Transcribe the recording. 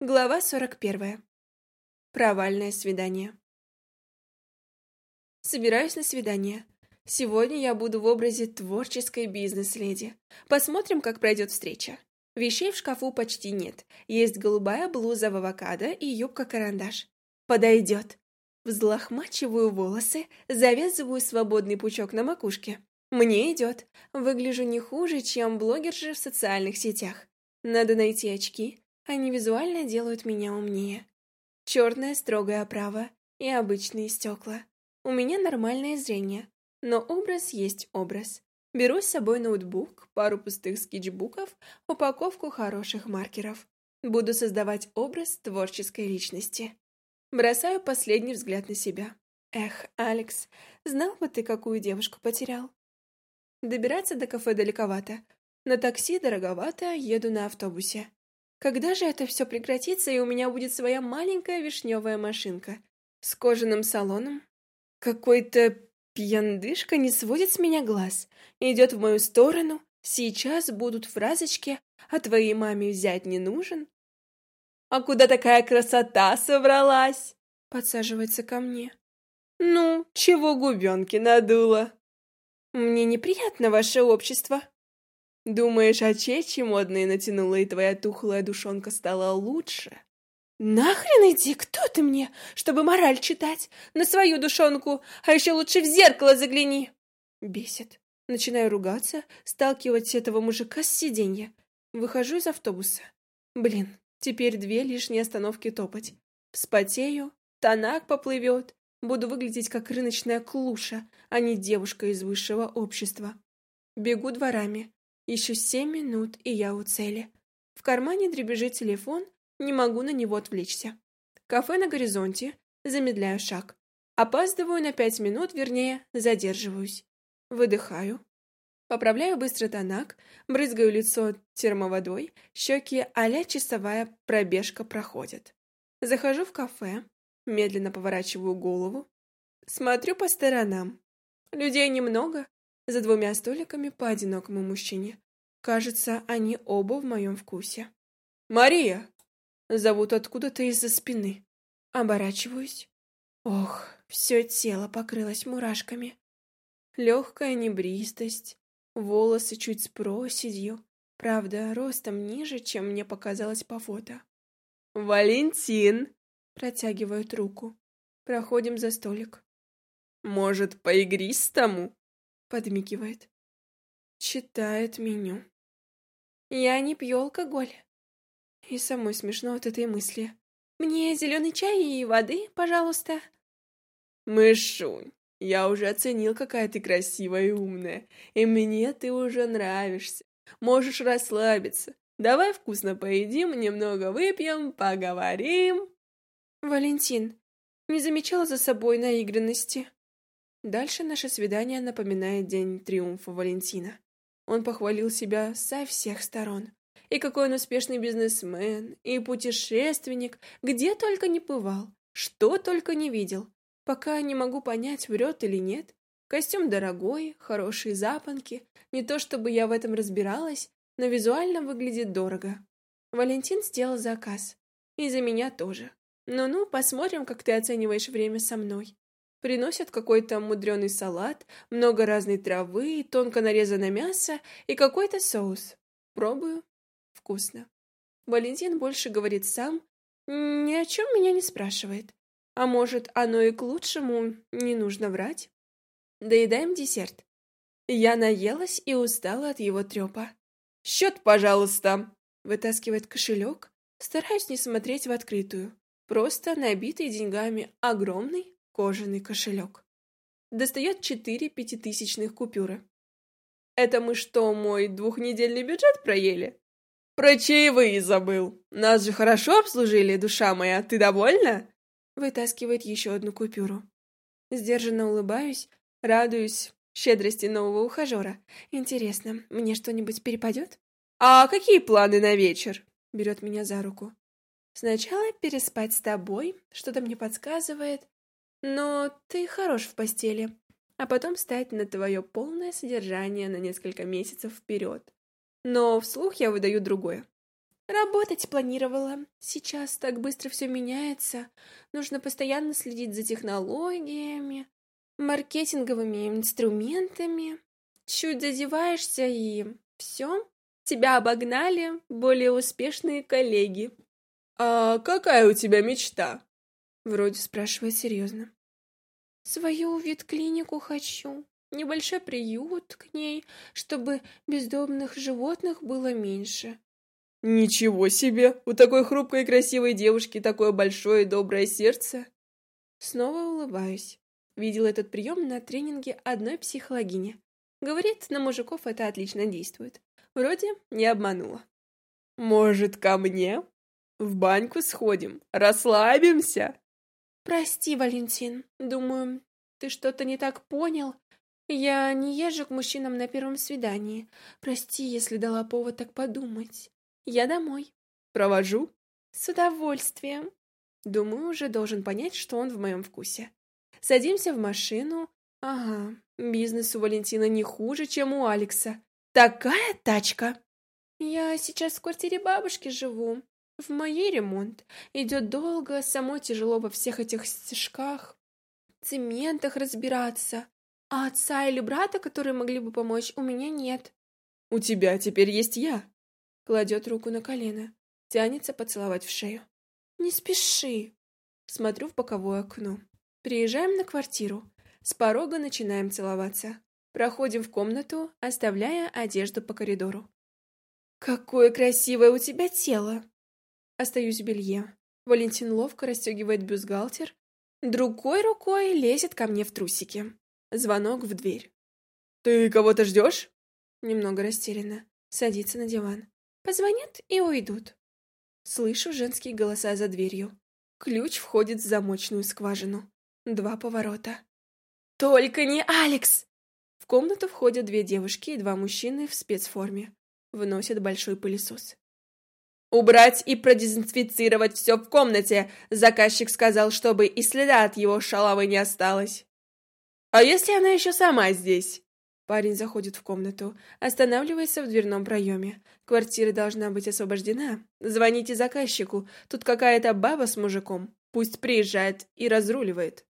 Глава 41. Провальное свидание. Собираюсь на свидание. Сегодня я буду в образе творческой бизнес-леди. Посмотрим, как пройдет встреча. Вещей в шкафу почти нет. Есть голубая блуза в авокадо и юбка-карандаш. Подойдет. Взлохмачиваю волосы, завязываю свободный пучок на макушке. Мне идет. Выгляжу не хуже, чем блогерши в социальных сетях. Надо найти очки, они визуально делают меня умнее. Черная строгая оправа и обычные стекла. У меня нормальное зрение, но образ есть образ. Беру с собой ноутбук, пару пустых скетчбуков, упаковку хороших маркеров. Буду создавать образ творческой личности. Бросаю последний взгляд на себя. Эх, Алекс, знал бы ты, какую девушку потерял. Добираться до кафе далековато. На такси дороговато, еду на автобусе. Когда же это все прекратится, и у меня будет своя маленькая вишневая машинка с кожаным салоном? Какой-то пьяндышка не сводит с меня глаз, идет в мою сторону. Сейчас будут фразочки «А твоей маме взять не нужен?» «А куда такая красота собралась?» Подсаживается ко мне. «Ну, чего губенки надула?» «Мне неприятно ваше общество», Думаешь, а чечи модные натянула, и твоя тухлая душонка стала лучше? Нахрен иди, кто ты мне, чтобы мораль читать? На свою душонку, а еще лучше в зеркало загляни. Бесит. Начинаю ругаться, сталкивать этого мужика с сиденья. Выхожу из автобуса. Блин, теперь две лишние остановки топать. Вспотею, тонак поплывет. Буду выглядеть как рыночная клуша, а не девушка из высшего общества. Бегу дворами, еще семь минут, и я у цели. В кармане дребезжит телефон, не могу на него отвлечься. Кафе на горизонте, замедляю шаг. Опаздываю на пять минут, вернее, задерживаюсь. Выдыхаю. Поправляю быстро тонак, брызгаю лицо термоводой, щеки а часовая пробежка проходят. Захожу в кафе, медленно поворачиваю голову, смотрю по сторонам. Людей немного, за двумя столиками по одинокому мужчине. Кажется, они оба в моем вкусе. «Мария!» Зовут откуда-то из-за спины. Оборачиваюсь. Ох, все тело покрылось мурашками. Легкая небристость, волосы чуть с проседью, правда, ростом ниже, чем мне показалось по фото. «Валентин!» Протягивает руку. Проходим за столик. «Может, по игристому?» Подмигивает. Читает меню. Я не пью алкоголь. И самой смешно от этой мысли. Мне зеленый чай и воды, пожалуйста. Мышунь, я уже оценил, какая ты красивая и умная. И мне ты уже нравишься. Можешь расслабиться. Давай вкусно поедим, немного выпьем, поговорим. Валентин, не замечала за собой наигранности. Дальше наше свидание напоминает день триумфа Валентина. Он похвалил себя со всех сторон. И какой он успешный бизнесмен, и путешественник, где только не бывал, что только не видел. Пока не могу понять, врет или нет. Костюм дорогой, хорошие запонки. Не то чтобы я в этом разбиралась, но визуально выглядит дорого. Валентин сделал заказ. И за меня тоже. Ну-ну, посмотрим, как ты оцениваешь время со мной. Приносят какой-то мудреный салат, много разной травы, тонко нарезанное мясо и какой-то соус. Пробую. Вкусно. Валентин больше говорит сам, ни о чем меня не спрашивает. А может, оно и к лучшему, не нужно врать. Доедаем десерт. Я наелась и устала от его трепа. «Счет, пожалуйста!» Вытаскивает кошелек. Стараюсь не смотреть в открытую. Просто набитый деньгами огромный кожаный кошелек. Достает четыре пятитысячных купюры. Это мы что, мой двухнедельный бюджет проели? Про чаевые забыл. Нас же хорошо обслужили, душа моя, ты довольна? Вытаскивает еще одну купюру. Сдержанно улыбаюсь, радуюсь щедрости нового ухажера. Интересно, мне что-нибудь перепадет? А какие планы на вечер? Берет меня за руку. Сначала переспать с тобой, что-то мне подсказывает. Но ты хорош в постели, а потом стать на твое полное содержание на несколько месяцев вперед. Но вслух я выдаю другое. Работать планировала. Сейчас так быстро все меняется. Нужно постоянно следить за технологиями, маркетинговыми инструментами. Чуть зазеваешься и все. Тебя обогнали более успешные коллеги. «А какая у тебя мечта?» Вроде спрашивает серьезно. «Свою ветклинику хочу. Небольшой приют к ней, чтобы бездомных животных было меньше». «Ничего себе! У такой хрупкой и красивой девушки такое большое и доброе сердце!» Снова улыбаюсь. Видел этот прием на тренинге одной психологини. Говорит, на мужиков это отлично действует. Вроде не обманула. «Может, ко мне? В баньку сходим, расслабимся?» «Прости, Валентин. Думаю, ты что-то не так понял. Я не езжу к мужчинам на первом свидании. Прости, если дала повод так подумать. Я домой. Провожу? С удовольствием. Думаю, уже должен понять, что он в моем вкусе. Садимся в машину. Ага, бизнес у Валентина не хуже, чем у Алекса. Такая тачка! Я сейчас в квартире бабушки живу. В моей ремонт. Идет долго, самой тяжело во всех этих стежках, цементах разбираться. А отца или брата, которые могли бы помочь, у меня нет. У тебя теперь есть я кладет руку на колено, тянется поцеловать в шею. «Не спеши!» Смотрю в боковое окно. Приезжаем на квартиру. С порога начинаем целоваться. Проходим в комнату, оставляя одежду по коридору. «Какое красивое у тебя тело!» Остаюсь в белье. Валентин ловко расстегивает бюстгальтер, другой рукой лезет ко мне в трусики. Звонок в дверь. «Ты кого-то ждешь?» Немного растерянно. Садится на диван. Позвонят и уйдут. Слышу женские голоса за дверью. Ключ входит в замочную скважину. Два поворота. «Только не Алекс!» В комнату входят две девушки и два мужчины в спецформе. Вносят большой пылесос. «Убрать и продезинфицировать все в комнате!» Заказчик сказал, чтобы и следа от его шалавы не осталось. «А если она еще сама здесь?» Парень заходит в комнату, останавливается в дверном проеме. Квартира должна быть освобождена. Звоните заказчику, тут какая-то баба с мужиком. Пусть приезжает и разруливает.